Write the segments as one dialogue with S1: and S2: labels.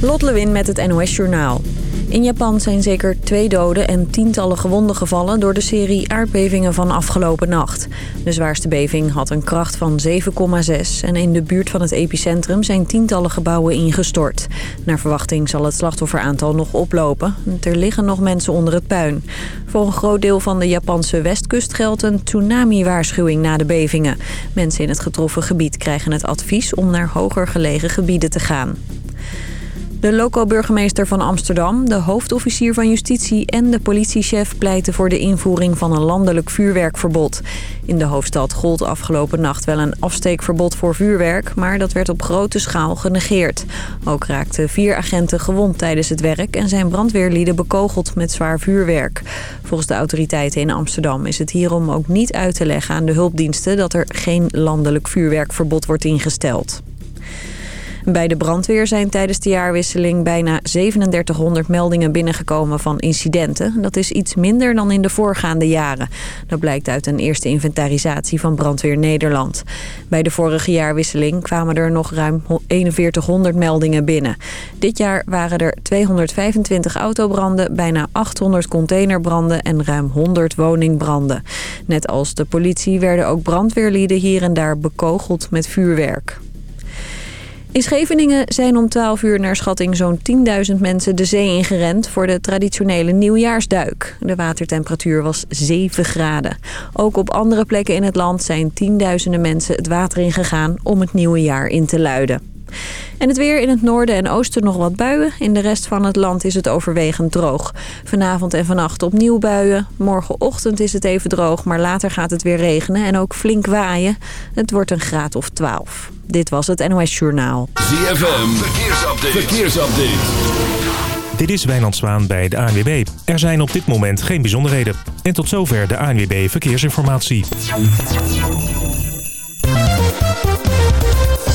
S1: Lot Lewin met het NOS Journaal. In Japan zijn zeker twee doden en tientallen gewonden gevallen... door de serie aardbevingen van afgelopen nacht. De zwaarste beving had een kracht van 7,6... en in de buurt van het epicentrum zijn tientallen gebouwen ingestort. Naar verwachting zal het slachtofferaantal nog oplopen. Er liggen nog mensen onder het puin. Voor een groot deel van de Japanse westkust geldt een tsunami-waarschuwing na de bevingen. Mensen in het getroffen gebied krijgen het advies om naar hoger gelegen gebieden te gaan. De loco-burgemeester van Amsterdam, de hoofdofficier van justitie en de politiechef pleiten voor de invoering van een landelijk vuurwerkverbod. In de hoofdstad gold afgelopen nacht wel een afsteekverbod voor vuurwerk, maar dat werd op grote schaal genegeerd. Ook raakten vier agenten gewond tijdens het werk en zijn brandweerlieden bekogeld met zwaar vuurwerk. Volgens de autoriteiten in Amsterdam is het hierom ook niet uit te leggen aan de hulpdiensten dat er geen landelijk vuurwerkverbod wordt ingesteld. Bij de brandweer zijn tijdens de jaarwisseling bijna 3700 meldingen binnengekomen van incidenten. Dat is iets minder dan in de voorgaande jaren. Dat blijkt uit een eerste inventarisatie van Brandweer Nederland. Bij de vorige jaarwisseling kwamen er nog ruim 4100 meldingen binnen. Dit jaar waren er 225 autobranden, bijna 800 containerbranden en ruim 100 woningbranden. Net als de politie werden ook brandweerlieden hier en daar bekogeld met vuurwerk. In Scheveningen zijn om 12 uur naar schatting zo'n 10.000 mensen de zee ingerend voor de traditionele nieuwjaarsduik. De watertemperatuur was 7 graden. Ook op andere plekken in het land zijn tienduizenden mensen het water ingegaan om het nieuwe jaar in te luiden. En het weer in het noorden en oosten nog wat buien. In de rest van het land is het overwegend droog. Vanavond en vannacht opnieuw buien. Morgenochtend is het even droog, maar later gaat het weer regenen en ook flink waaien. Het wordt een graad of 12. Dit was het NOS Journaal.
S2: ZFM, verkeersupdate. verkeersupdate.
S3: Dit is Wijnand Zwaan bij de ANWB. Er zijn op dit moment geen bijzonderheden. En tot zover de ANWB Verkeersinformatie.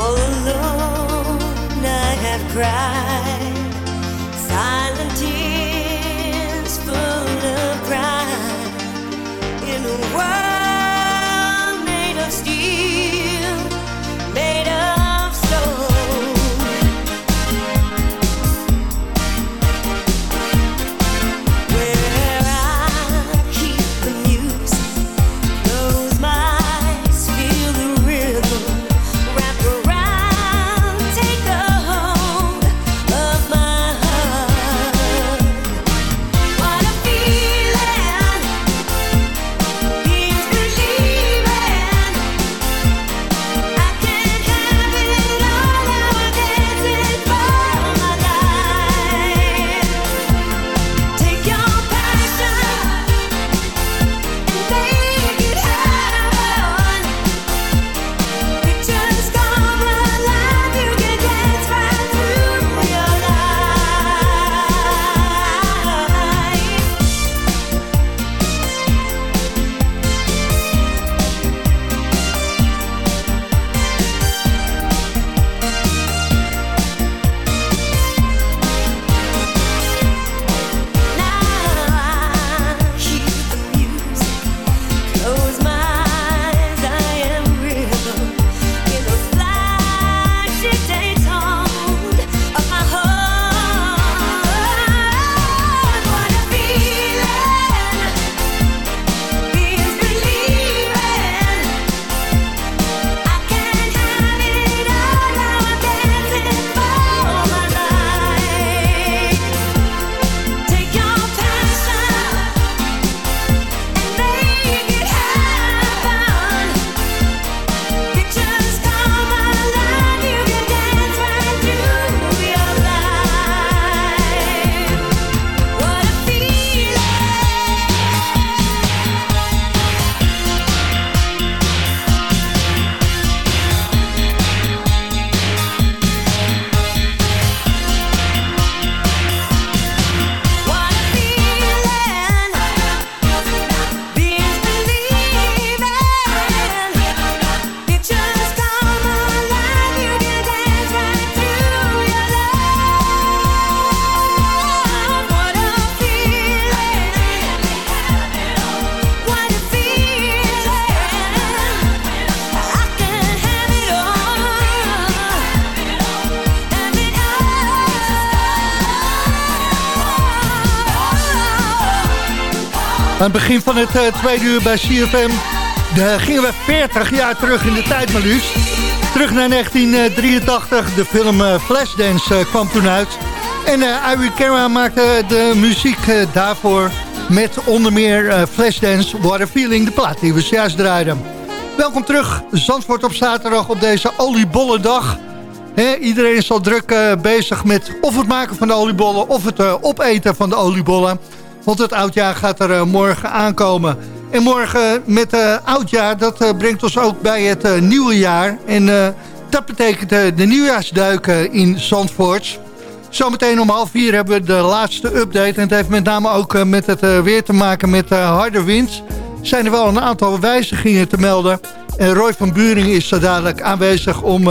S4: All alone, I have cried. Silent tears full of pride. In a world
S5: het begin van het uh, tweede uur bij CFM de, gingen we 40 jaar terug in de tijd maar. Terug naar 1983, de film uh, Flashdance uh, kwam toen uit. En uh, Irie maakte de muziek daarvoor met onder meer Flashdance, What a Feeling, de plaat die we juist draaiden. Welkom terug, Zandvoort op zaterdag op deze oliebollendag. Iedereen is al druk bezig met of het maken van de oliebollen of het opeten van de oliebollen. Want het oudjaar gaat er morgen aankomen. En morgen met uh, oudjaar, dat uh, brengt ons ook bij het nieuwe jaar. En dat betekent de nieuwjaarsduik in Zandvoort. Zometeen om half vier hebben we de laatste update. En het heeft met name ook met het weer te maken met harde wind. Zijn er wel een aantal wijzigingen te melden. En Roy van Buring is zo dadelijk aanwezig om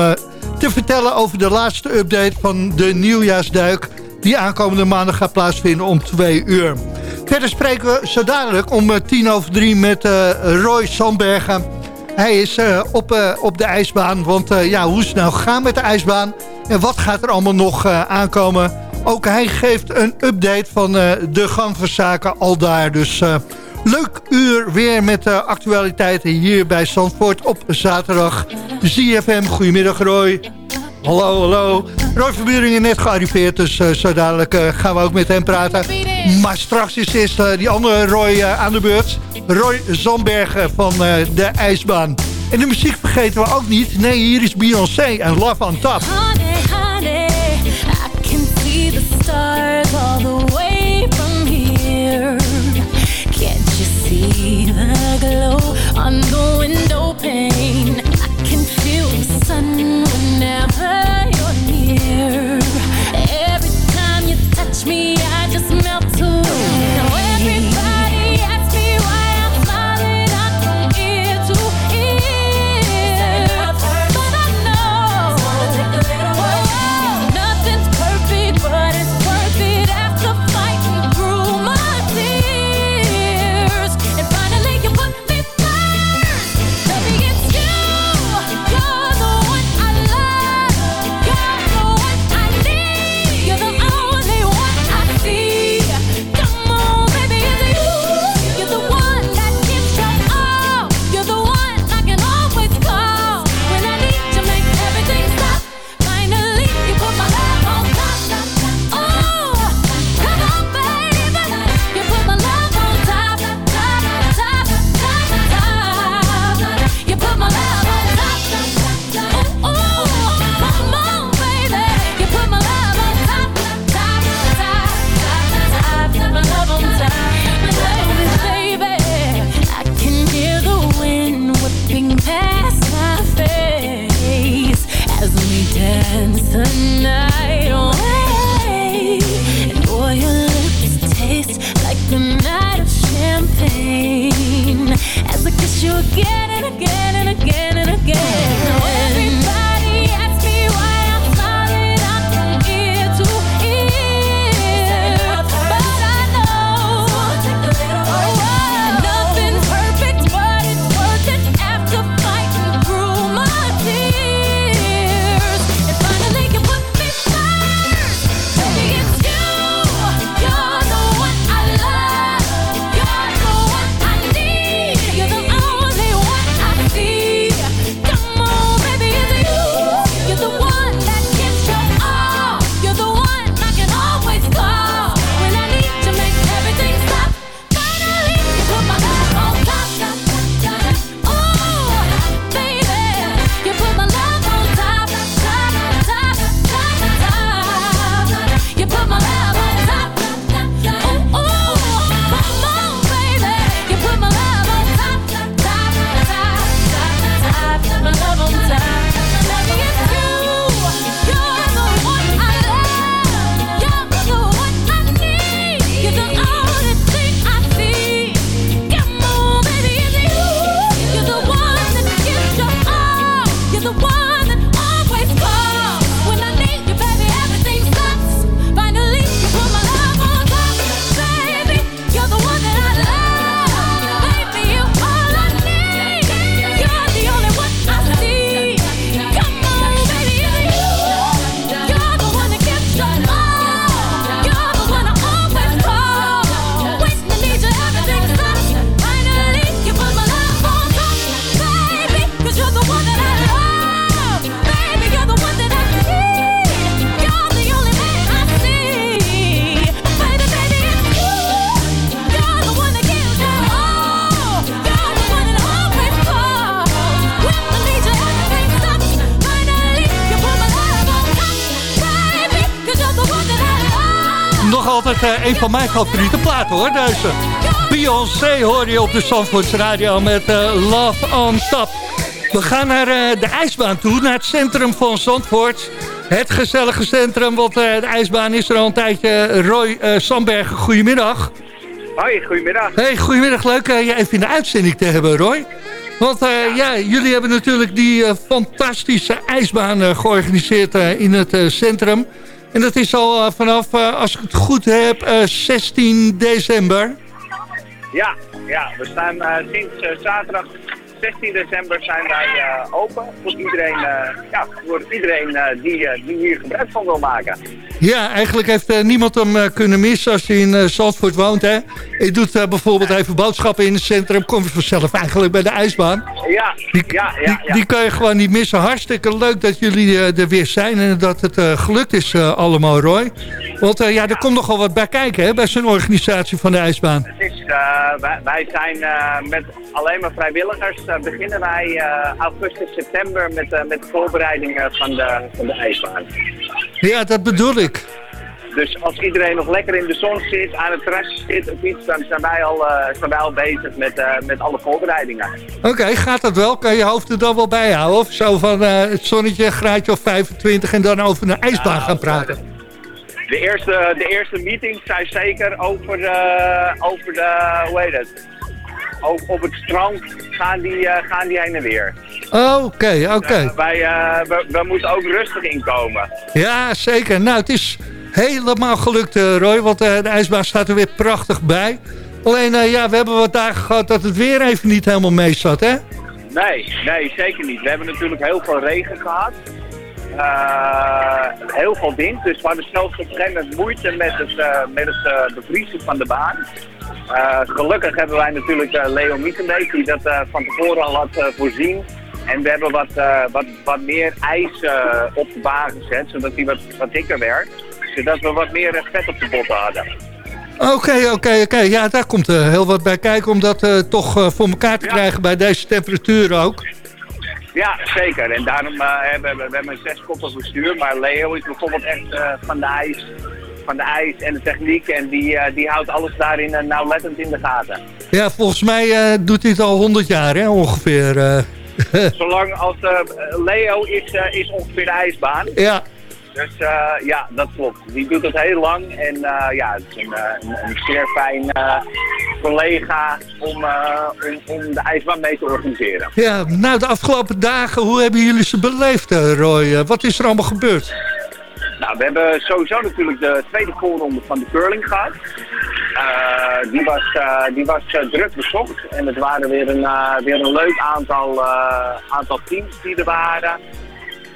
S5: te vertellen over de laatste update van de nieuwjaarsduik. Die aankomende maandag gaat plaatsvinden om twee uur. Verder spreken we zo dadelijk om tien over drie met uh, Roy Sandbergen. Hij is uh, op, uh, op de ijsbaan, want ja, hoe snel gaan met de ijsbaan? En wat gaat er allemaal nog aankomen? Ook hij geeft een update van de gang van zaken al daar. Dus leuk uur weer met actualiteiten hier bij Zandvoort op zaterdag. ZFM, goedemiddag Roy. Hallo, hallo. Roy Verburingen net gearriveerd, dus zo dadelijk gaan we ook met hem praten. Maar straks is eerst uh, die andere Roy aan de beurt. Roy Zandbergen van de IJsbaan. En de muziek vergeten we ook niet. Nee, hier is Beyoncé en Love on Top.
S6: Honey, honey, I can see the stars all the way from here. Can't you see the glow on the window pane? Again
S5: een van mijn favoriete platen hoor, deze. Beyoncé hoor je op de Zandvoorts Radio met eh, Love on Top. We gaan naar eh, de ijsbaan toe, naar het centrum van Zandvoort. Het gezellige centrum, want eh, de ijsbaan is er al een tijdje. Roy eh Sandberg, goedemiddag.
S7: Hoi, goedemiddag.
S5: Hey, goedemiddag. Leuk eh, je even in de uitzending te hebben, Roy. Want eh, ja, jullie hebben natuurlijk die eh, fantastische ijsbaan eh, georganiseerd eh, in het eh, centrum. En dat is al eh, vanaf, eh, als ik het goed heb, eh, 16 december.
S7: Ja, ja we staan eh, sinds eh, zaterdag 16 december zijn wij eh, open voor iedereen, eh, ja, voor iedereen eh, die, die hier gebruik van wil maken.
S5: Ja, eigenlijk heeft niemand hem kunnen missen als je in Zandvoort woont. Hè? Je doet bijvoorbeeld even boodschappen in het centrum. Kom je vanzelf eigenlijk bij de ijsbaan.
S7: Ja,
S5: Die,
S7: ja, ja.
S5: die,
S7: ja.
S5: die kan je gewoon niet missen. Hartstikke leuk dat jullie er weer zijn en dat het gelukt is allemaal, Roy. Want ja, er komt nogal wat bij kijken hè, bij zo'n organisatie van de ijsbaan.
S7: Het is, wij, wij zijn met alleen maar vrijwilligers. Eh, beginnen wij eh, augustus, september met, eh, met de voorbereidingen van de, van de ijsbaan.
S5: Ja, dat bedoel ik.
S7: Dus als iedereen nog lekker in de zon zit, aan het terras zit of iets, dan zijn wij al, zijn wij al bezig met, met alle voorbereidingen.
S5: Oké, gaat dat wel? Kan je hoofd er dan wel bij houden? Of zo van het zonnetje, graadje of 25 en dan over een ijsbaan gaan praten?
S7: De eerste, de eerste meetings zijn zeker over de, over de hoe heet het? Op, op het strand gaan die, eh, gaan die heen en weer.
S5: Oké, oké.
S7: Eh, wij, eh, we, we moeten ook rustig inkomen.
S5: Ja, zeker. Nou, het is helemaal gelukt, Roy, want de ijsbaan staat er weer prachtig bij. Alleen, ja, we hebben wat dagen gehad dat het weer even niet helemaal mee zat, hè?
S7: Nee, nee, zeker niet. We hebben natuurlijk heel veel regen gehad. Eh, heel veel wind, dus we hadden gegeven moment moeite met het, met het bevriezen van de baan. Eh, gelukkig hebben wij natuurlijk eh, Leo Mietenbeek die dat eh, van tevoren al had voorzien. En we hebben wat, wat, wat meer ijs op de baan gezet, zodat die wat, wat dikker werd. Zodat we wat meer vet op de botten hadden.
S5: Oké, oké, oké. Ja, daar komt heel wat bij kijken om dat toch voor elkaar te
S7: Ja.
S5: krijgen bij deze temperaturen ook.
S7: Ja, zeker. En daarom hebben we, we hebben een zeskoppig bestuur. Maar Leo is bijvoorbeeld echt van de ijs. Van de ijs en de techniek. En die, eh, die houdt alles daarin uh, nauwlettend in de gaten.
S5: Ja, volgens mij eh, doet hij het al 100 jaar, hè, ongeveer.
S7: Zolang als Leo is, is ongeveer de ijsbaan.
S5: ja,
S7: Dus ja, dat klopt. Die doet het heel lang. En ja, het is een, een, een zeer fijn collega om, om, om de ijsbaan mee te organiseren.
S5: ja, nou, de afgelopen dagen, hoe hebben jullie ze beleefd, Roy? Wat is er allemaal gebeurd?
S7: Nou, we hebben sowieso natuurlijk de tweede voorronde van de curling gehad. Eh, die was, eh, die was eh, druk bezocht en het waren weer een, weer een leuk aantal, aantal teams die er waren.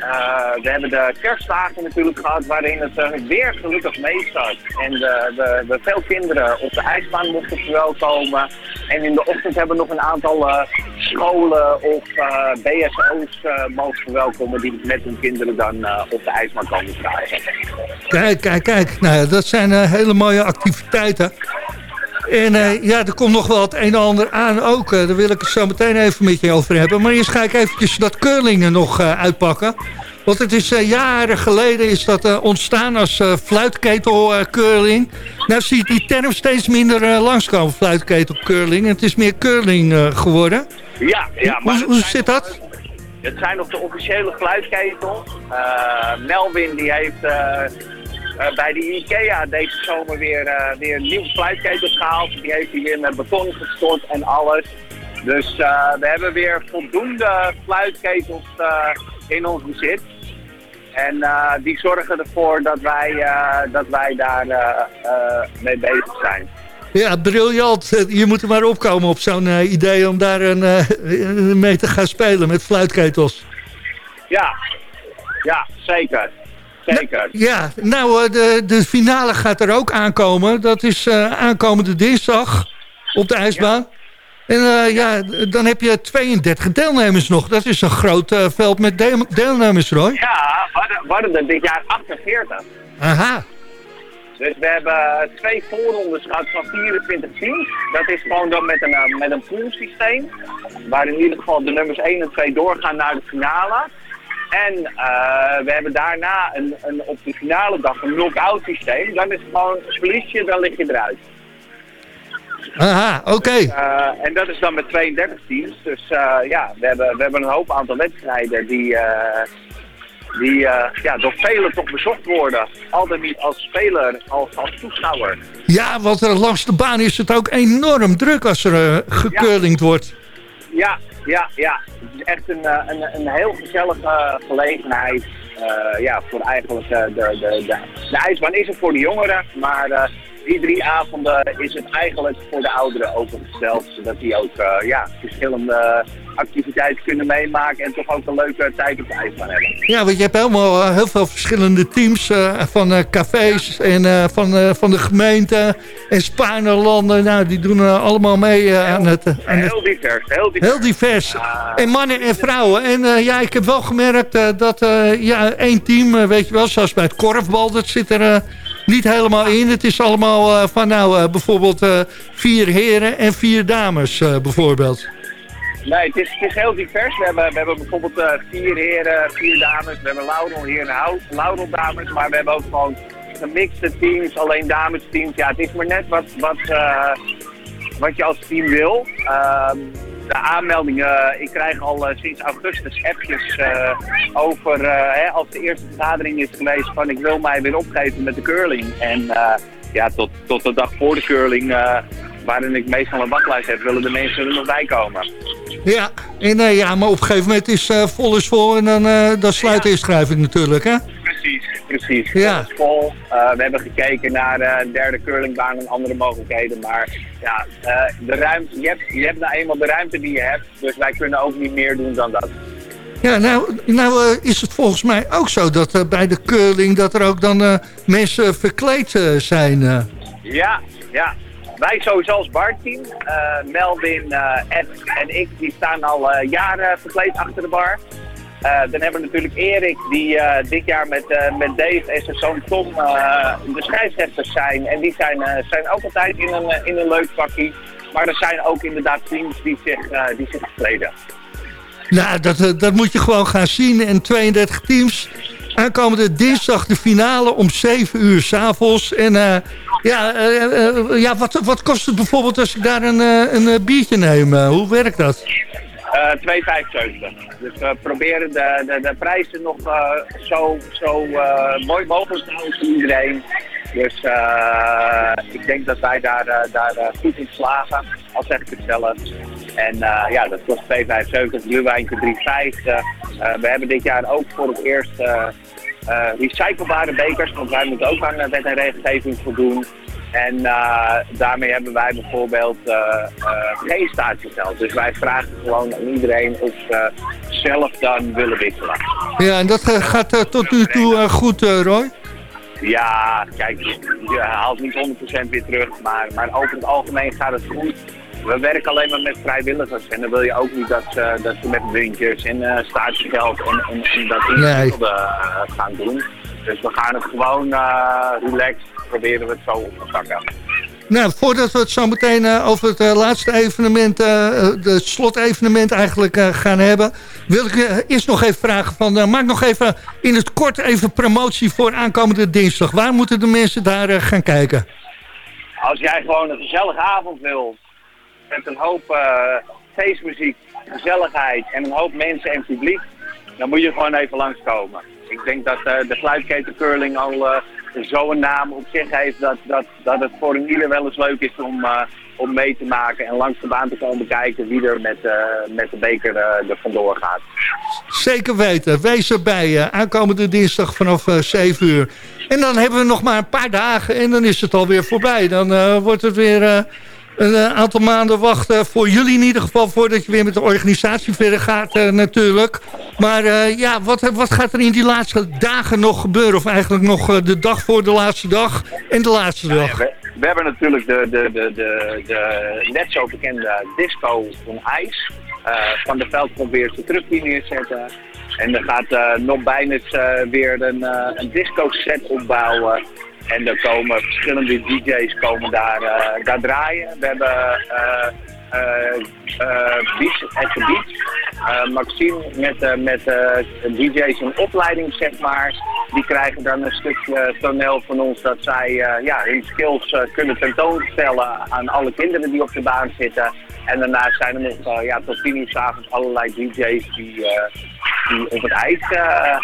S7: Eh, we hebben de kerstdagen natuurlijk gehad waarin het eh, weer gelukkig mee zat. En de veel kinderen op de ijsbaan mochten verwelkomen. En in de ochtend hebben we nog een aantal eh, scholen of BSO's mogen verwelkomen die met hun kinderen dan op de ijsbaan komen krijgen.
S5: Kijk, kijk, kijk. Nou, dat zijn hele mooie activiteiten. En eh, ja, er komt nog wel het een en ander aan ook. Eh, daar wil ik het zo meteen even met je over hebben. Maar eerst ga ik eventjes dat curlingen nog eh, uitpakken. Want het is jaren geleden is dat ontstaan als eh fluitketel eh, curling. Nou zie je die term steeds minder langskomen, fluitketel curling. En het is meer curling geworden.
S7: Ja, ja maar
S5: hoe hoe zit dat?
S7: Het zijn nog de officiële fluitketels. Melvin die heeft eh, bij de IKEA deze zomer weer, eh, weer nieuwe fluitketels gehaald. Die heeft hij weer met beton gestort en alles. Dus eh, we hebben weer voldoende fluitketels in ons bezit. En die zorgen ervoor dat wij, dat wij daar mee bezig zijn.
S5: Ja, briljant. Je moet er maar opkomen op zo'n idee om daar een, mee te gaan spelen met fluitketels.
S7: Ja, ja zeker. Zeker.
S5: Ja, nou, eh, de, de finale gaat er ook aankomen. Dat is eh, aankomende dinsdag op de ijsbaan. En eh, ja, dan heb je 32 deelnemers nog. Dat is een groot veld met deel- deelnemers, Roy.
S7: Ja, we hadden, hadden er dit jaar 48.
S5: Aha.
S7: Dus we hebben twee voorrondes gehad van 24 teams. Dat is gewoon dan met een, met een poolsysteem. Waar in ieder geval de nummers 1 en 2 doorgaan naar de finale. En eh, we hebben daarna een, een, op de finale dag een knock-out systeem. Dan is het gewoon, verlies je, dan lig je eruit.
S5: Aha, oké.
S7: Eh, en dat is dan met 32 teams. Dus eh, ja, we hebben, we hebben een hoop aantal wedstrijden die, die ja, door velen toch bezocht worden. Altijd niet als speler, als, als toeschouwer.
S5: Ja, want langs de baan is het ook enorm druk als er gekeurlingd wordt.
S7: Ja, ja, ja. Het is echt een, eh, een, een heel gezellige gelegenheid. eh, ja, voor eigenlijk eh, de, de, de, de ijsbaan is er voor de jongeren, maar eh, die drie avonden is het eigenlijk voor de ouderen opengesteld. Zodat die ook eh, ja, verschillende activiteiten kunnen meemaken en toch ook een leuke tijd op de ijsbaan hebben.
S5: Ja, want je hebt helemaal eh, heel veel verschillende teams eh, van eh, cafés en eh, van, eh, van de gemeente en Spaarnerlanden. Nou, die doen eh, allemaal mee eh, aan het... aan het
S7: Heel divers, heel divers.
S5: Heel divers. En mannen en vrouwen. En eh, ja, ik heb wel gemerkt eh, dat eh, ja, één team, eh, weet je wel, zoals bij het korfbal, dat zit er eh, niet helemaal in. Het is allemaal eh, van nou, eh, bijvoorbeeld eh, vier heren en vier dames bijvoorbeeld.
S7: Nee, het is, het is heel divers. We hebben, we hebben bijvoorbeeld vier heren, vier dames. We hebben Laudel heren en Laudel dames. Maar we hebben ook gewoon gemixte teams, alleen dames teams. Ja, het is maar net wat, wat, wat je als team wil. Ehm, de aanmeldingen, ik krijg al eh, sinds augustus appjes eh, over eh, hè, als de eerste vergadering is geweest van ik wil mij weer opgeven met de curling. En eh, ja, tot, tot de dag voor de curling, eh, waarin ik meestal een wachtlijst heb, willen de mensen er nog bij komen.
S5: Ja, en, eh, ja maar op een gegeven moment is eh, vol is vol en dan, eh, dan sluit de inschrijving natuurlijk, hè?
S7: Precies, precies.
S5: Ja.
S7: Eh, we hebben gekeken naar eh, een derde curlingbaan en andere mogelijkheden. Maar ja, eh, de ruimte, je, hebt, je hebt nou eenmaal de ruimte die je hebt. Dus wij kunnen ook niet meer doen dan dat.
S5: Ja, nou, nou is het volgens mij ook zo dat bij de curling dat er ook dan mensen verkleed zijn.
S7: Ja, ja. Wij sowieso als barteam, Melvin, Ed en ik, die staan al jaren verkleed achter de bar. Eh, dan hebben we natuurlijk Erik, die eh, dit jaar met, eh, met Dave en zijn zoon Tom de scheidsrechters zijn. En die zijn, zijn ook altijd in een, in een leuk pakje. Maar er zijn ook inderdaad teams die zich, eh, die zich verkleden.
S5: Nou, dat, dat moet je gewoon gaan zien. En 32 teams. Aankomende dinsdag de finale om 7 uur s'avonds. En ja, ja wat, wat kost het bijvoorbeeld als ik daar een, een biertje neem? Hoe werkt dat?
S7: Eh 2,75. Dus we proberen de, de, de prijzen nog eh, zo, zo eh, mooi mogelijk te houden voor iedereen. Dus eh, ik denk dat wij daar, eh, daar eh, goed in slagen, al zeg ik het zelf. En eh, ja, dat kost 2,75, gluwijntje 3,50. Eh, we hebben dit jaar ook voor het eerst eh, eh, recyclebare bekers, want wij moeten ook aan eh, wet en regelgeving voldoen. En eh, daarmee hebben wij bijvoorbeeld eh, eh, geen statiegeld. Dus wij vragen gewoon aan iedereen of ze zelf dan willen wisselen.
S5: Ja, en dat gaat tot nu toe goed, Roy?
S7: Ja, kijk, je haalt niet 100% weer terug, maar, maar over het algemeen gaat het goed. We werken alleen maar met vrijwilligers en dan wil je ook niet dat ze, dat ze met muntjes en eh statiegeld en, en, en dat
S5: Nee.
S7: ingewikkelde eh, gaan doen. Dus we gaan het gewoon eh relaxed, proberen we het zo op te pakken.
S5: Nou, voordat we het zo meteen eh, over het eh, laatste evenement, eh eh, het slotevenement eigenlijk eh, gaan hebben, wil ik eh, eerst nog even vragen van, eh, maak nog even in het kort even promotie voor aankomende dinsdag. Waar moeten de mensen daar eh, gaan kijken?
S7: Als jij gewoon een gezellige avond wil, met een hoop eh, feestmuziek, gezelligheid en een hoop mensen en publiek, dan moet je gewoon even langskomen. Ik denk dat eh, de geluidsketen curling al eh, zo'n naam op zich heeft dat, dat, dat het voor een ieder wel eens leuk is om, eh, om mee te maken en langs de baan te komen kijken wie er met, eh, met de beker eh, er vandoor gaat.
S5: Zeker weten, wees erbij. aankomende dinsdag vanaf eh 7 uur. En dan hebben we nog maar een paar dagen en dan is het alweer voorbij. Dan wordt het weer een eh, aantal maanden wachten. Voor jullie in ieder geval, voordat je weer met de organisatie verder gaat eh, natuurlijk. Maar eh, ja, wat, wat gaat er in die laatste dagen nog gebeuren? Of eigenlijk nog de dag voor de laatste dag en de laatste dag?
S7: We, we hebben natuurlijk de, de, de, de, de net zo bekende disco van ijs. Van de veld komt weer zijn truck hier neerzetten. En er gaat nog bijna eh, weer een, een disco set opbouwen. En er komen verschillende DJ's komen daar, eh, daar draaien. We hebben eh, eh, Beach at the Beach. Maxime met, met DJ's in opleiding, zeg maar. Die krijgen dan een stukje toneel van ons dat zij ja, hun skills kunnen tentoonstellen aan alle kinderen die op de baan zitten. En daarnaast zijn er nog eh, ja, tot tien uur 's avonds allerlei DJ's die, eh, die op het ijs, eh,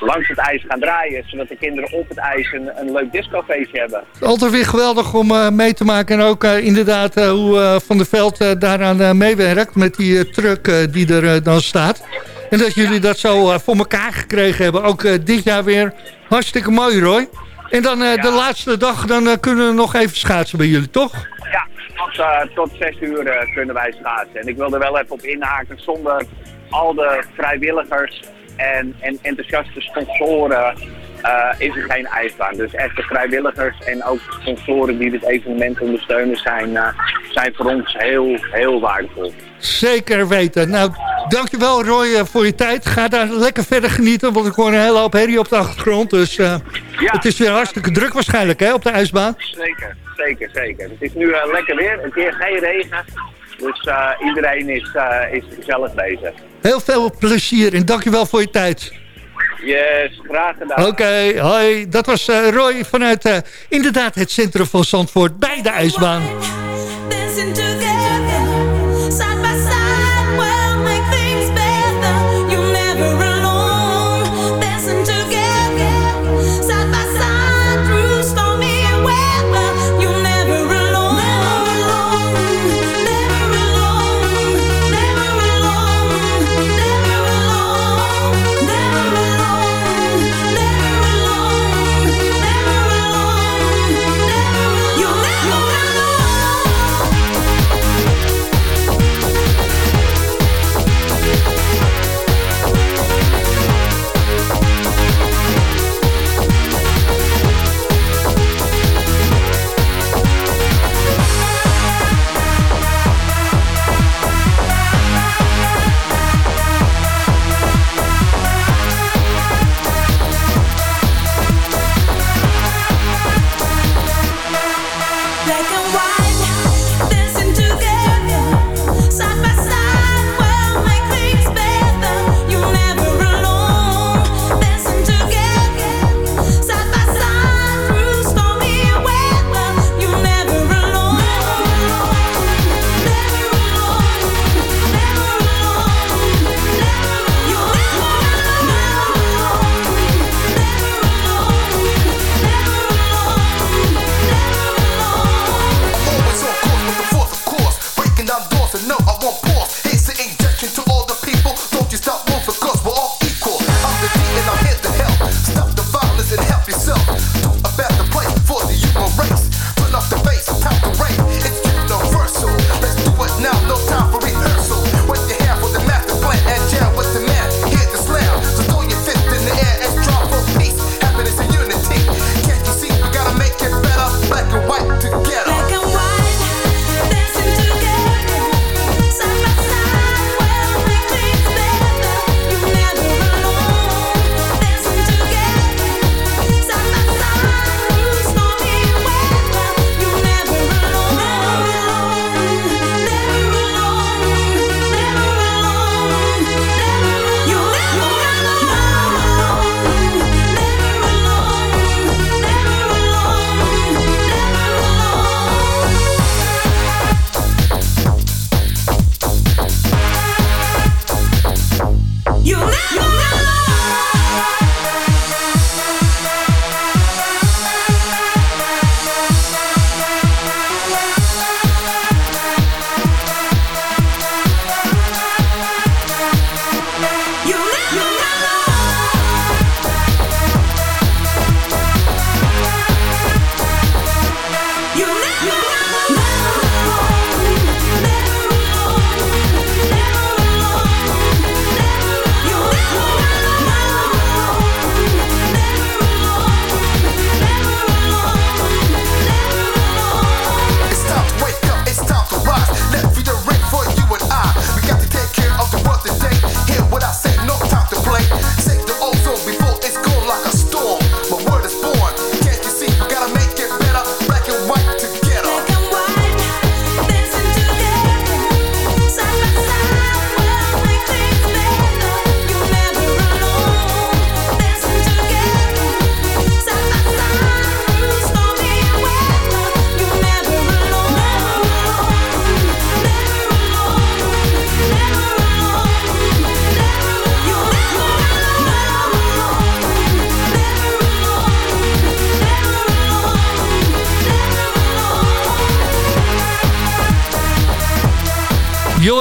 S7: langs het ijs gaan draaien. Zodat de kinderen op het ijs een, een leuk discofeestje hebben.
S5: Altijd weer geweldig om mee te maken. En ook inderdaad hoe Van der Veld daaraan meewerkt met die truck die er dan staat. En dat jullie dat zo voor elkaar gekregen hebben. Ook dit jaar weer hartstikke mooi, Roy. En dan de laatste dag, dan kunnen we nog even schaatsen bij jullie, toch?
S7: Ja, tot, eh, tot zes uur eh, kunnen wij schaatsen. En ik wil er wel even op inhaken, zonder al de vrijwilligers en, en enthousiaste sponsoren eh, is er geen ijsbaan. Dus echte vrijwilligers en ook sponsoren die dit evenement ondersteunen zijn, zijn voor ons heel, heel waardevol.
S5: Zeker weten. Nou, dankjewel Roy voor je tijd. Ga daar lekker verder genieten, want ik hoor een hele hoop herrie op de achtergrond. Dus
S7: Ja.
S5: het is weer hartstikke druk waarschijnlijk hè, op de ijsbaan.
S7: Zeker, zeker, zeker. Het is nu eh, lekker weer, een keer geen regen. Dus eh, iedereen is, eh, is gezellig bezig.
S5: Heel veel plezier en dankjewel voor je tijd.
S7: Yes, graag gedaan.
S5: Oké, hoi. Dat was Roy vanuit inderdaad het centrum van Zandvoort bij de ijsbaan.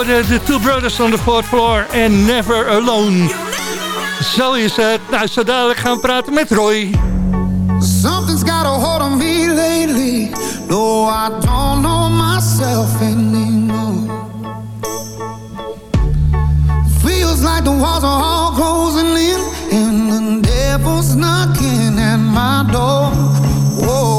S5: Hoorde de Two Brothers on the Fourth Floor en Never Alone. Zo is het. Nou, zo dadelijk gaan we praten met Roy.
S8: Something's got a hold on me lately. No, I don't know myself anymore. Feels like the walls are all closing in, and the devil's knocking at my door. Whoa,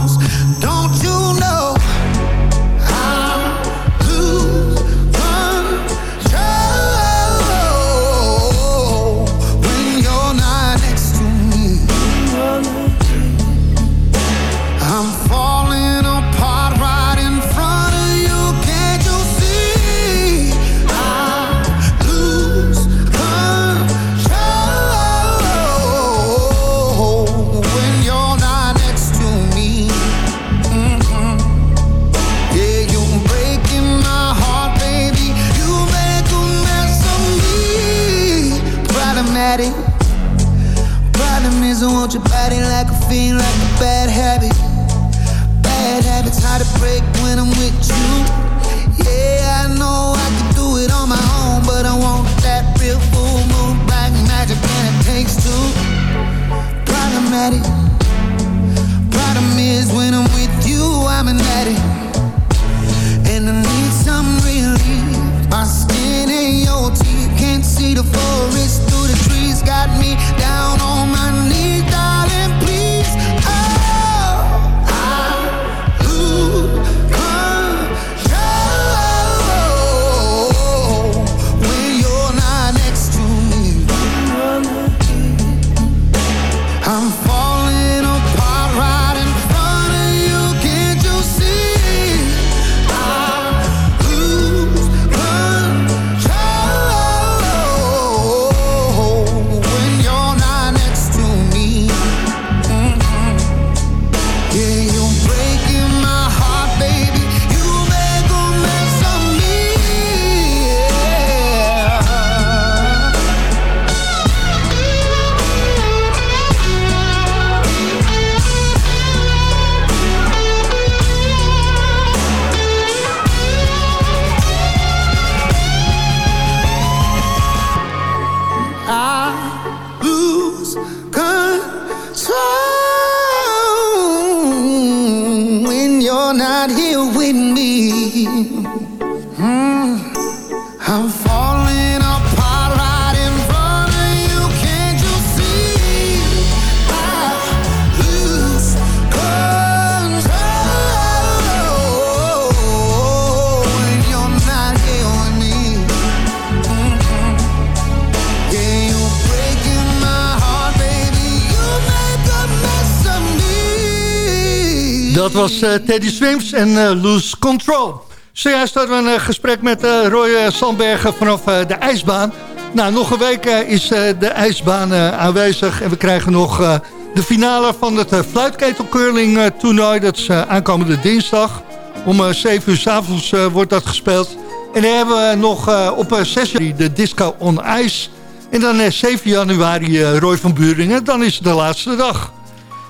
S5: Dat was eh, Teddy Swims en eh, Loose Control. Zojuist hadden we een eh, gesprek met eh, Roy eh, Sandbergen vanaf de ijsbaan. Nou, nog een week is de ijsbaan aanwezig. En we krijgen nog de finale van het fluitketelcurling toernooi. Dat is aankomende dinsdag. Om eh, 7 uur s'avonds avonds wordt dat gespeeld. En dan hebben we nog op eh, 6 januari de Disco on Ice. En dan eh, 7 januari Roy van Buringen. Dan is het de laatste dag.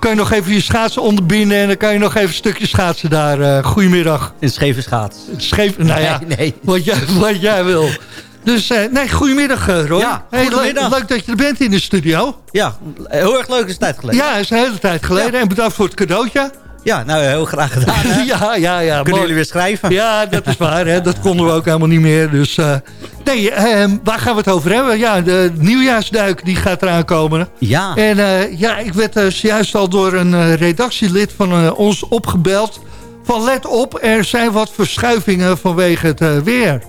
S5: Kan je nog even je schaatsen onderbinden en dan kan je nog even een stukje schaatsen daar. eh goedemiddag.
S9: Een scheve schaats.
S5: Scheef, nou ja,
S9: Nee, nee.
S5: Wat, jij, wat jij wil. Dus eh, nee, goedemiddag eh, Roy.
S9: Ja,
S5: Hey, leuk, dat je er bent in de studio.
S9: Ja, heel erg leuk is tijd geleden.
S5: Ja, is een hele tijd geleden. En bedankt voor het cadeautje.
S9: Ja, nou heel graag gedaan. Hè?
S5: ja, ja, ja.
S9: Kunnen
S5: mooi.
S9: jullie weer schrijven?
S5: Ja, dat is waar. Hè. Dat konden we ook helemaal niet meer. Dus eh, nee, eh, waar gaan we het over hebben? Ja, de nieuwjaarsduik die gaat eraan komen.
S9: Ja.
S5: En eh, ja, ik werd eh, zojuist al door een redactielid van ons opgebeld. Van let op, er zijn wat verschuivingen vanwege het weer.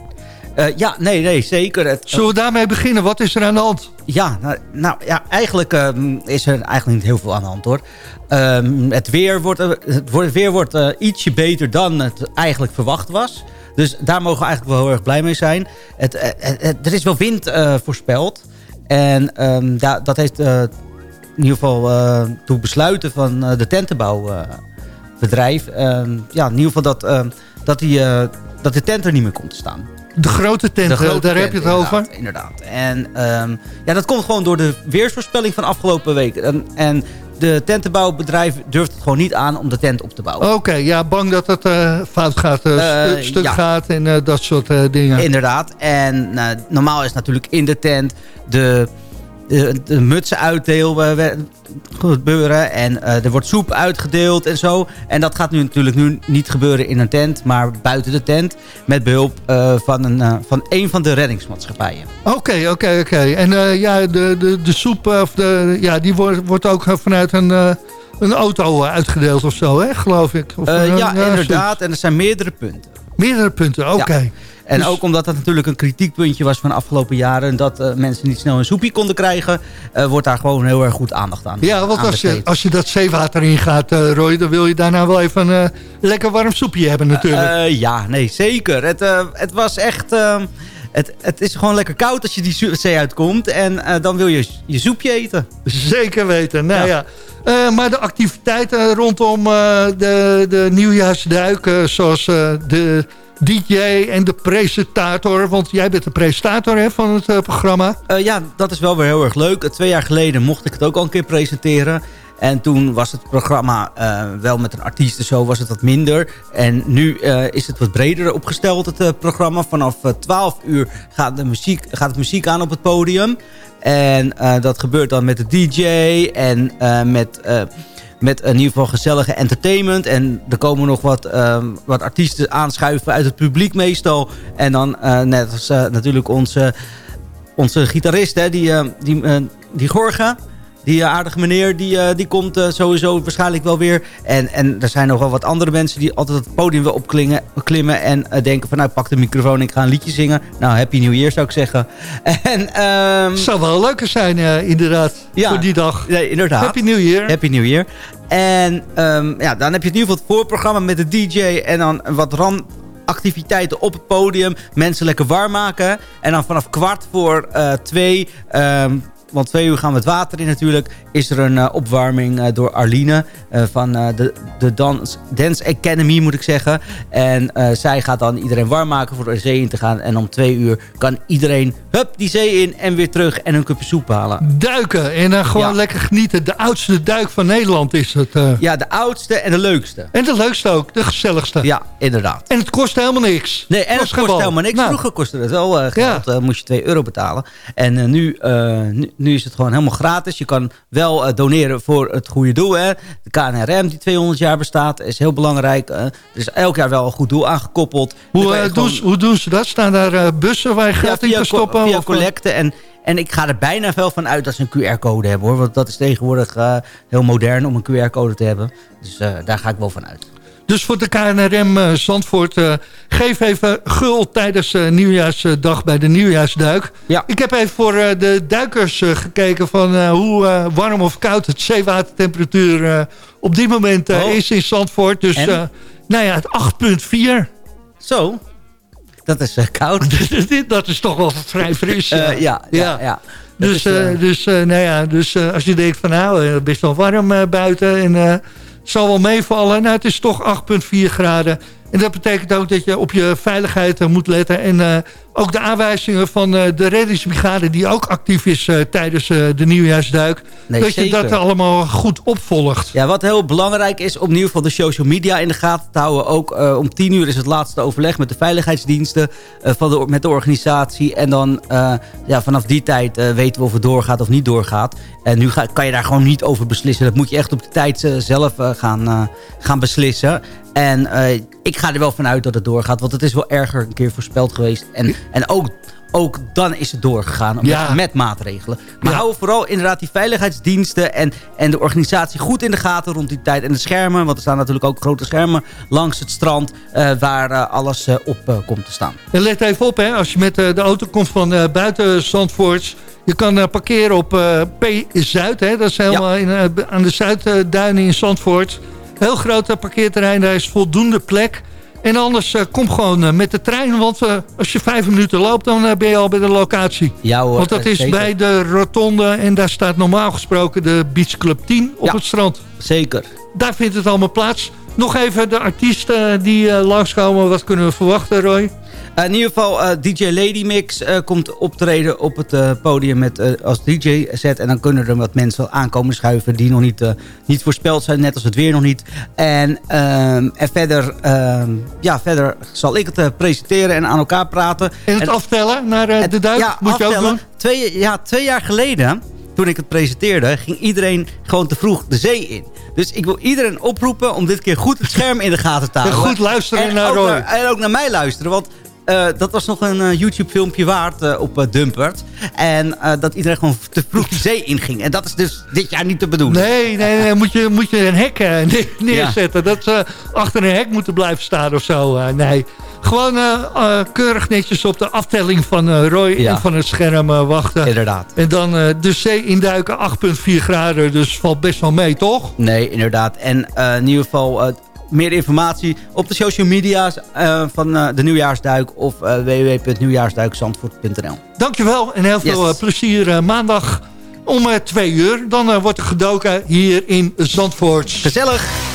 S9: Eh, ja, nee, nee, zeker. Het,
S5: Zullen we daarmee beginnen? Wat is er aan de hand?
S9: Ja, nou, nou ja, eigenlijk ehm, is er eigenlijk niet heel veel aan de hand hoor. Ehm, het, weer wordt, eh, het, wordt- het weer wordt eh, ietsje beter dan het eigenlijk verwacht was. Dus daar mogen we eigenlijk wel heel erg blij mee zijn. Het, er is wel wind voorspeld. En ehm, da- dat heeft in ieder geval toe besluiten van de tentenbouwbedrijf. ja, in ieder geval dat, dat die dat de tent er niet meer komt te staan.
S5: De grote tent,
S9: De
S5: eh,
S9: grote
S5: daar
S9: tent,
S5: heb je het over.
S9: inderdaad. En ehm, ja, dat komt gewoon door de weersvoorspelling van afgelopen week. En, en de tentenbouwbedrijf durft het gewoon niet aan om de tent op te bouwen.
S5: Oké, ja, bang dat het eh, fout gaat, eh, stu- stuk
S9: ja.
S5: gaat en dat soort dingen.
S9: Inderdaad. En normaal is natuurlijk in de tent de, de, mutsen uitdeel eh, gebeuren. En eh, er wordt soep uitgedeeld en zo. En dat gaat nu natuurlijk nu niet gebeuren in een tent, maar buiten de tent. Met behulp eh, van, een, van een van de reddingsmaatschappijen.
S5: Oké, oké, oké. En ja, de, de, de soep, of de, ja, die wordt, wordt ook vanuit een, een auto uitgedeeld of zo, hè, geloof ik. Of,
S9: ja, inderdaad. En er zijn meerdere punten.
S5: Meerdere punten, oké.
S9: Ja. En
S5: Dus-
S9: ook omdat dat natuurlijk een kritiekpuntje was van de afgelopen jaren... dat eh, mensen niet snel een soepje konden krijgen... eh, wordt daar gewoon heel erg goed aandacht aan
S5: Ja, want
S9: aan
S5: als je, als je dat zeewater in gaat, eh Roy... dan wil je daarna wel even een lekker warm soepje hebben natuurlijk.
S9: Ja, nee, zeker. Het, het was echt... het, het is gewoon lekker koud als je die zee uitkomt. En dan wil je je soepje eten.
S5: Zeker weten. Nou ja.
S9: Ja.
S5: Maar de activiteiten rondom de, de nieuwjaarsduik... zoals de DJ en de presentator... want jij bent de presentator hè, van het eh, programma.
S9: Eh, ja, dat is wel weer heel erg leuk. Eh, Twee jaar geleden mocht ik het ook al een keer presenteren. En toen was het programma wel met een artiest en zo was het wat minder. En nu is het wat breder opgesteld, het programma. Vanaf eh, 12 uur gaat, de muziek, gaat het muziek aan op het podium. En dat gebeurt dan met de DJ en met... met in ieder geval gezellige entertainment. En er komen nog wat, ehm, wat artiesten aanschuiven uit het publiek meestal. En dan eh, net als eh, natuurlijk onze, onze gitarist, hè, die, eh, die, die Gorga. Die eh, aardige meneer, die, eh, die komt eh, sowieso waarschijnlijk wel weer. En, en er zijn nog wel wat andere mensen die altijd het podium wil opklimmen klimmen en denken van nou, ik pak de microfoon en ik ga een liedje zingen. Nou, Happy New Year zou ik zeggen. En, ehm,
S5: zou wel leuker zijn inderdaad
S9: Ja.
S5: voor die dag.
S9: nee, inderdaad.
S5: Happy New Year.
S9: Happy New Year. En ehm, ja, dan heb je in ieder geval het voorprogramma met de DJ en dan wat randactiviteiten op het podium. Mensen lekker warm maken. En dan vanaf kwart voor twee, ehm, want twee uur gaan we het water in natuurlijk, is er een eh, opwarming eh, door Arline eh, van de, de Dance, Dance Academy moet ik zeggen. En zij gaat dan iedereen warm maken voor de zee in te gaan. En om twee uur kan iedereen hup die zee in en weer terug en een cupje soep halen.
S5: Duiken en gewoon
S9: Ja.
S5: lekker genieten. De oudste duik van Nederland is het.
S9: Ja, de oudste en de leukste.
S5: En de leukste ook, de gezelligste.
S9: Ja, inderdaad.
S5: En het kost helemaal niks.
S9: Nee, en het
S5: Kost
S9: helemaal niks.
S5: Nou.
S9: Vroeger kostte het wel geld.
S5: Ja.
S9: moest je 2 euro betalen. En nu, nu, nu is het gewoon helemaal gratis. Je kan wel eh, doneren voor het goede doel. Hè. De KNRM die 200 jaar bestaat is heel belangrijk. Eh, er is elk jaar wel een goed doel aangekoppeld.
S5: Hoe, eh,
S9: gewoon-
S5: doen, ze- hoe doen ze dat? Staan daar bussen waar je
S9: Ja,
S5: geld in kan stoppen?
S9: via
S5: of, eh?
S9: collecte. En, en ik ga er bijna wel van uit dat ze een QR-code hebben. hoor. Want dat is tegenwoordig heel modern om een QR-code te hebben. Dus daar ga ik wel van uit.
S5: Dus voor de KNRM eh, Zandvoort, eh, geef even gul tijdens eh, nieuwjaarsdag bij de nieuwjaarsduik.
S9: Ja.
S5: Ik heb even voor de duikers gekeken van hoe warm of koud het zeewatertemperatuur op dit moment
S9: Oh.
S5: is in Zandvoort. Dus nou ja, het 8,4.
S9: Zo, dat is koud.
S5: dat is toch wel vrij fris.
S9: Ja, ja,
S5: Ja.
S9: ja.
S5: Dus,
S9: is,
S5: dus, nou ja, dus als je denkt van nou, eh, best wel warm buiten en het zal wel meevallen. Nou, het is toch 8,4 graden. En dat betekent ook dat je op je veiligheid eh, moet letten. En eh, ook de aanwijzingen van eh, de reddingsbrigade die ook actief is eh, tijdens eh, de nieuwjaarsduik.
S9: Nee,
S5: dat je dat allemaal goed opvolgt.
S9: Ja, wat heel belangrijk is om in ieder geval de social media in de gaten te houden. Ook om tien uur is het laatste overleg met de veiligheidsdiensten van de, met de organisatie. En dan ja, vanaf die tijd weten we of het doorgaat of niet doorgaat. En nu ga, kan je daar gewoon niet over beslissen. Dat moet je echt op de tijd zelf gaan, gaan beslissen. En ik ga er wel vanuit dat het doorgaat. Want het is wel erger een keer voorspeld geweest. En, en ook, ook dan is het doorgegaan met,
S5: Ja.
S9: met maatregelen. Maar
S5: Ja.
S9: hou vooral inderdaad die veiligheidsdiensten en, en de organisatie goed in de gaten rond die tijd. En de schermen, want er staan natuurlijk ook grote schermen langs het strand eh, waar eh, alles eh, op komt te staan.
S5: En let even op, hè, als je met de auto komt van buiten Zandvoort... je kan parkeren op eh, P-Zuid, hè, dat is helemaal in, aan de Zuidduinen in Zandvoort. Heel groot parkeerterrein, daar is voldoende plek. En anders eh, kom gewoon eh, met de trein, want eh, als je vijf minuten loopt... dan ben je al bij de locatie.
S9: Ja, hoor,
S5: Want dat is
S9: zeker.
S5: bij de rotonde en daar staat normaal gesproken de Beach Club 10 op
S9: Ja.
S5: het strand.
S9: Zeker.
S5: Daar vindt het allemaal plaats. Nog even de artiesten die langskomen. Wat kunnen we verwachten, Roy?
S9: Eh, in ieder geval, eh, DJ Lady Mix eh, komt optreden op het podium met, als DJ-set. En dan kunnen er wat mensen aankomen schuiven die nog niet, niet voorspeld zijn. Net als het weer nog niet. En, ehm, en verder, ehm, ja, verder zal ik het presenteren en aan elkaar praten.
S5: En het aftellen naar de duik
S9: Ja,
S5: moet je ook
S9: aftellen.
S5: doen?
S9: Twee, ja, twee jaar geleden, toen ik het presenteerde... ging iedereen gewoon te vroeg de zee in. Dus ik wil iedereen oproepen om dit keer goed het scherm in de gaten te
S5: En
S9: houden.
S5: goed luisteren
S9: En
S5: naar Roy.
S9: naar- en ook naar mij luisteren, want... eh, dat was nog een eh, YouTube-filmpje waard eh, op Dumpert. En dat iedereen gewoon te vroeg de zee inging. En dat is dus dit jaar niet de bedoeling.
S5: Nee, nee, nee. Moet je, moet je een hek ne- neerzetten. Dat ze achter een hek moeten blijven staan of zo. nee. Gewoon keurig netjes op de aftelling van Roy
S9: Ja.
S5: en van het scherm wachten.
S9: Inderdaad.
S5: En dan de zee induiken, 8,4 graden. Dus valt best wel mee, toch?
S9: Nee, inderdaad. En in ieder geval meer informatie op de social media's eh, van eh, de Nieuwjaarsduik... of uh, www.nieuwjaarsduikzandvoort.nl
S5: Dankjewel en heel veel
S9: Yes.
S5: eh, plezier eh, maandag om eh, twee uur. Dan eh, wordt er gedoken hier in Zandvoort.
S9: Gezellig!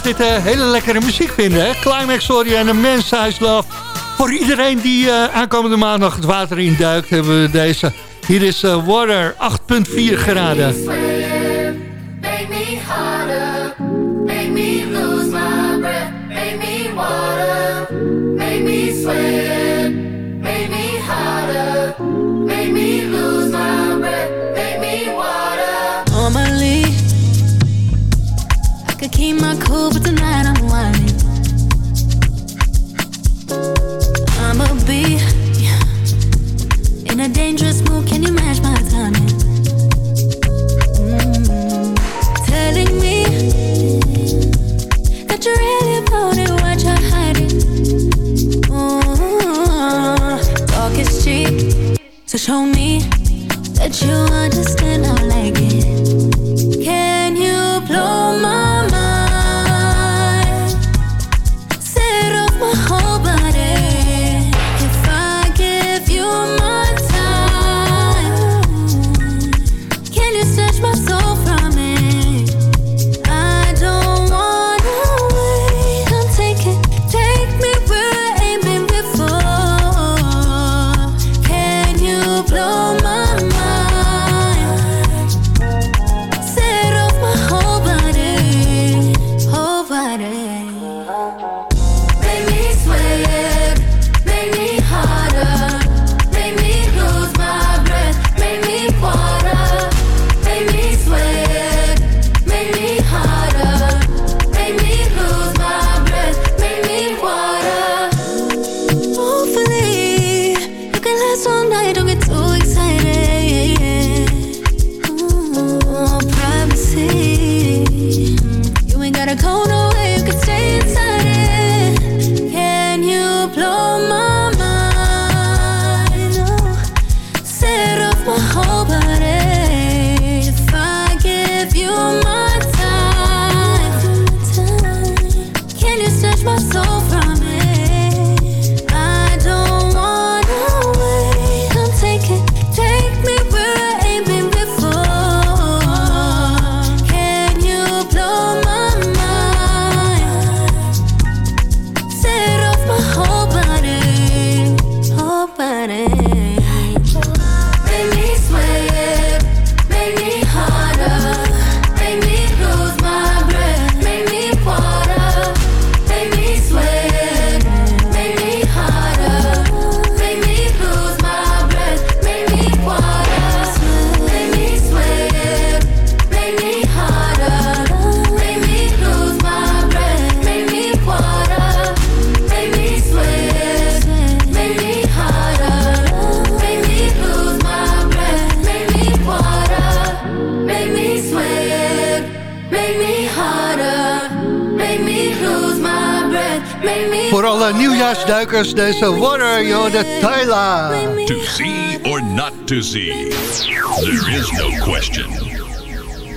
S6: blijft dit eh, hele lekkere muziek vinden. Hè? Climax, sorry en een mens, Size Love. Voor iedereen die eh, aankomende maandag het water induikt, hebben we deze. Hier is eh, Water 8,4 graden. Duikers, deze water, joh, de Tyla.
S10: To see or not to see, there is no question.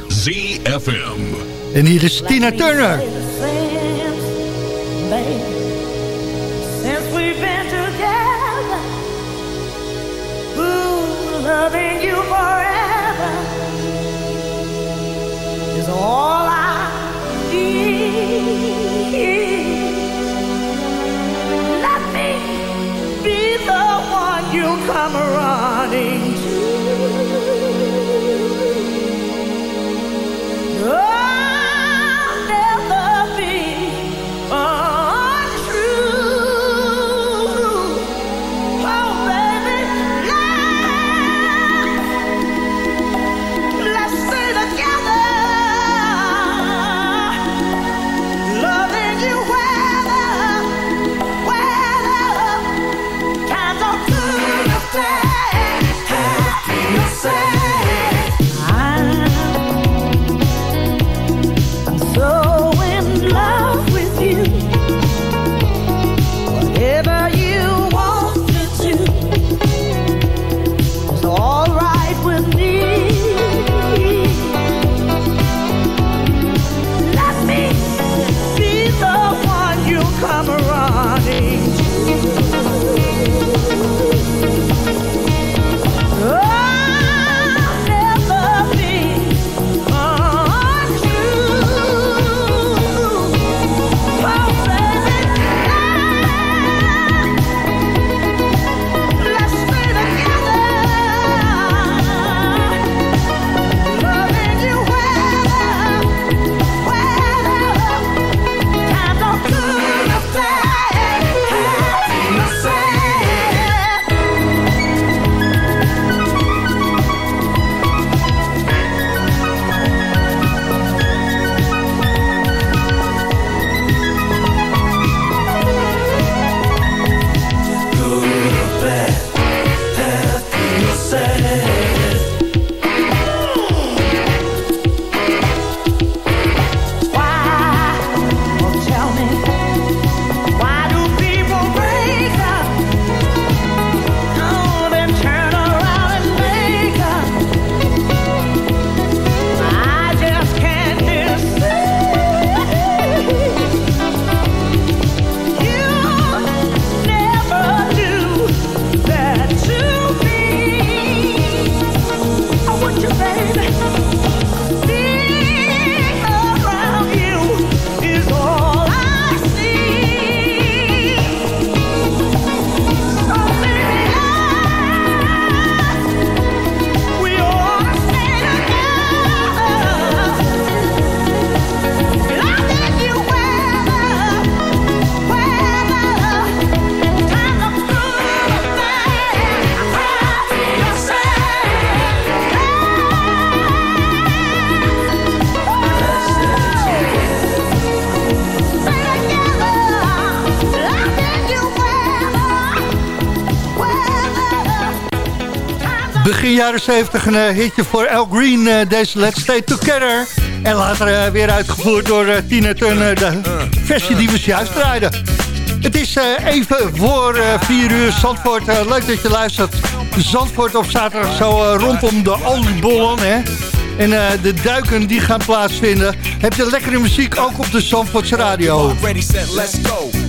S10: ZFM.
S6: En hier is Tina Turner.
S11: Since we've been together, ooh, loving you forever is all I need. you come running
S5: Begin jaren 70 een eh, hitje voor Al Green, eh, deze Let's Stay Together. En later eh, weer uitgevoerd door Tina Turner, de versie die we juist draaiden. Het is even voor eh 4 uur Zandvoort. Leuk dat je luistert. Zandvoort op zaterdag zo rondom de oliebollen. Hè? En de duiken die gaan plaatsvinden. Heb je lekkere muziek ook op de Zandvoortse radio.
S12: Ready, set, let's go.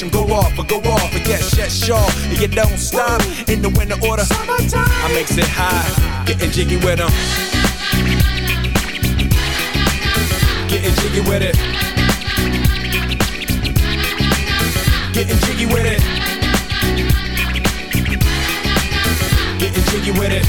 S12: go off, but go off. And yes, yes, sure. And you don't stop in the winter order. I makes it high, getting jiggy with them. Getting jiggy with it. Getting jiggy with it. Getting jiggy with it.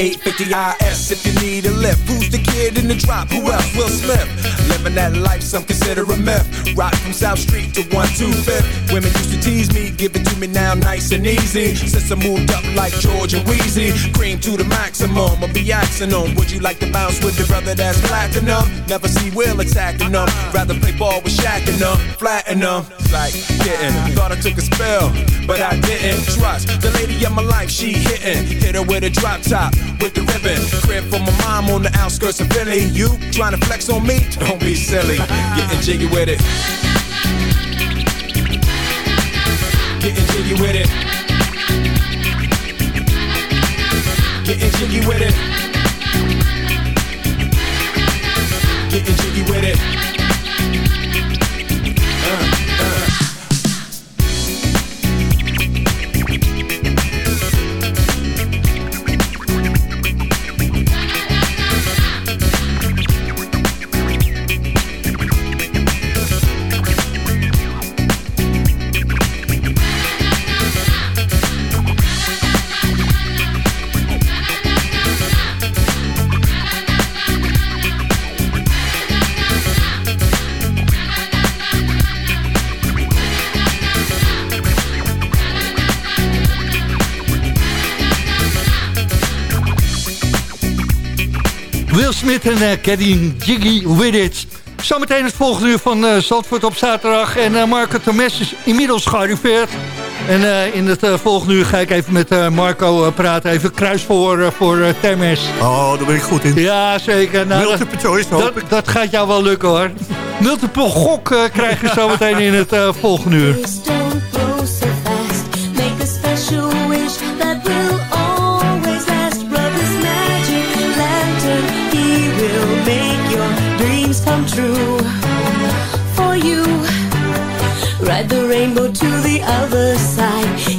S12: 850 IS if you need a lift. Who's the kid in the drop? Who else? Will Smith. Living that life, some consider a myth. Rock from South Street to 125th. Women used to tease me, give it to me now nice and easy. Since I moved up like Georgia Wheezy, cream to the maximum. I'll be axing them. Would you like to bounce with the brother that's platinum? Never see Will attacking them. Rather play ball with Shaq and them, flatten them. Like getting, thought I took a spell, but I didn't trust the lady of my life. She hitting, hit her with a drop top with the ribbon. Crib for my mom on the outskirts of Philly. You trying to flex on me? Don't be silly. Getting jiggy with it. Getting jiggy with it. Getting jiggy with it. Getting jiggy with it.
S5: Will Smith en uh, Jiggy With It. Zometeen het volgende uur van uh, Zandvoort op zaterdag. En uh, Marco Tomes is inmiddels gearriveerd. En uh, in het uh, volgende uur ga ik even met uh, Marco praten. Even kruisvoor voor Termes.
S13: Oh, daar ben ik goed in.
S5: Ja, zeker. Nou,
S13: Multiple choice, hoop
S5: dat,
S13: ik.
S5: dat gaat jou wel lukken, hoor. Multiple gok krijg je zometeen in het volgende uur.
S4: other side.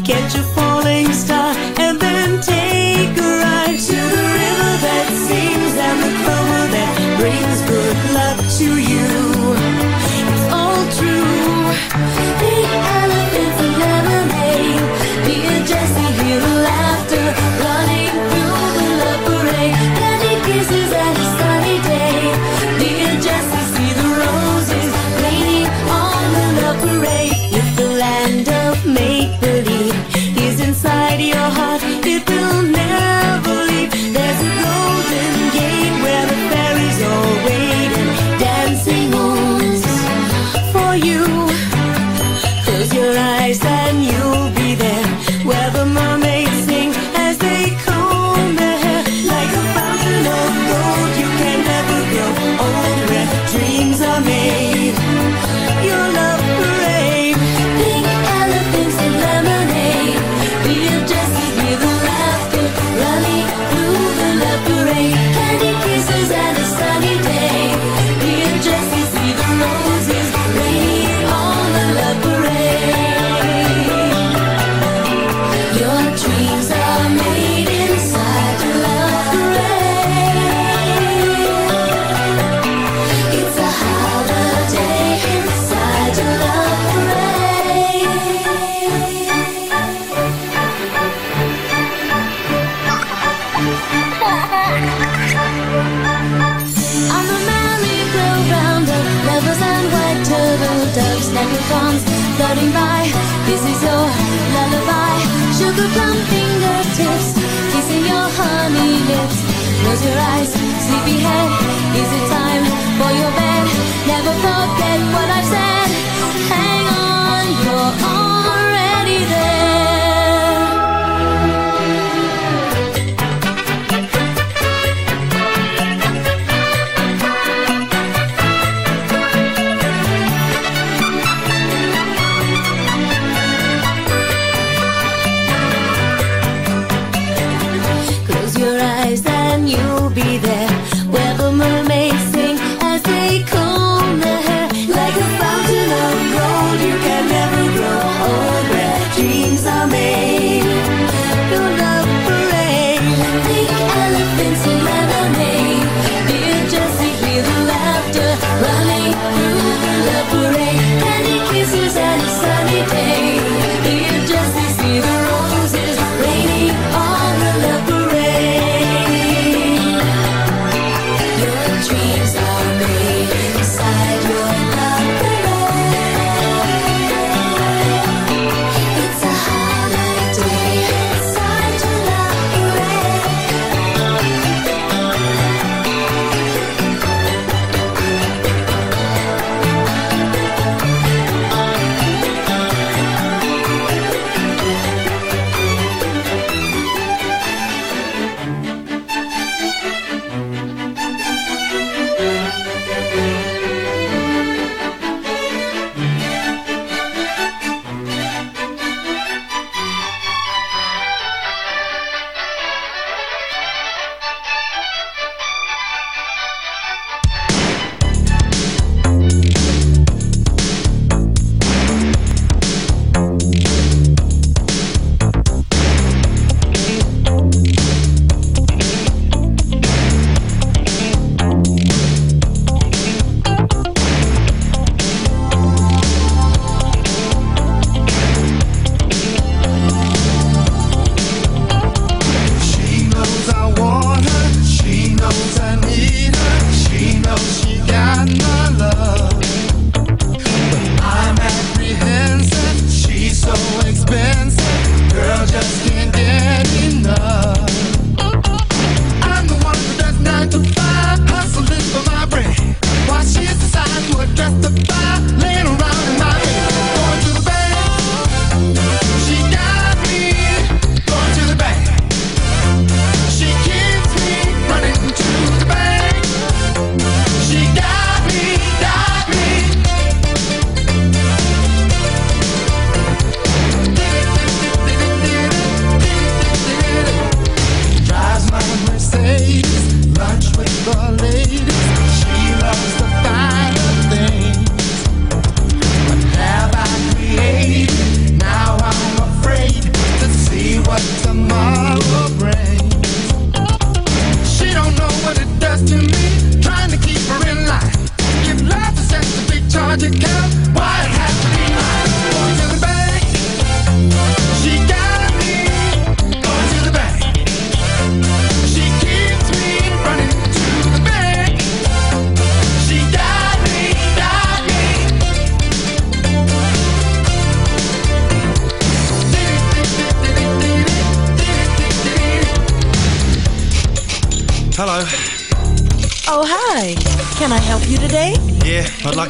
S4: sugar plum fingertips, kissing your honey lips. Close your eyes, sleepy head. Is it time for your bed? Never forget what I've said.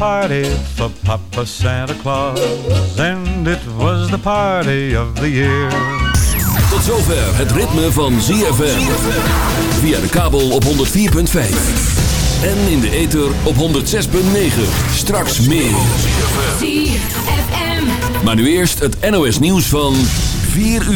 S14: Party for Papa Santa Claus, and it was the party of the year.
S2: Tot zover het ritme van ZFM. Via de kabel op 104.5. En in de ether op 106.9. Straks meer.
S4: ZFM.
S2: Maar nu eerst het NOS nieuws van 4 uur.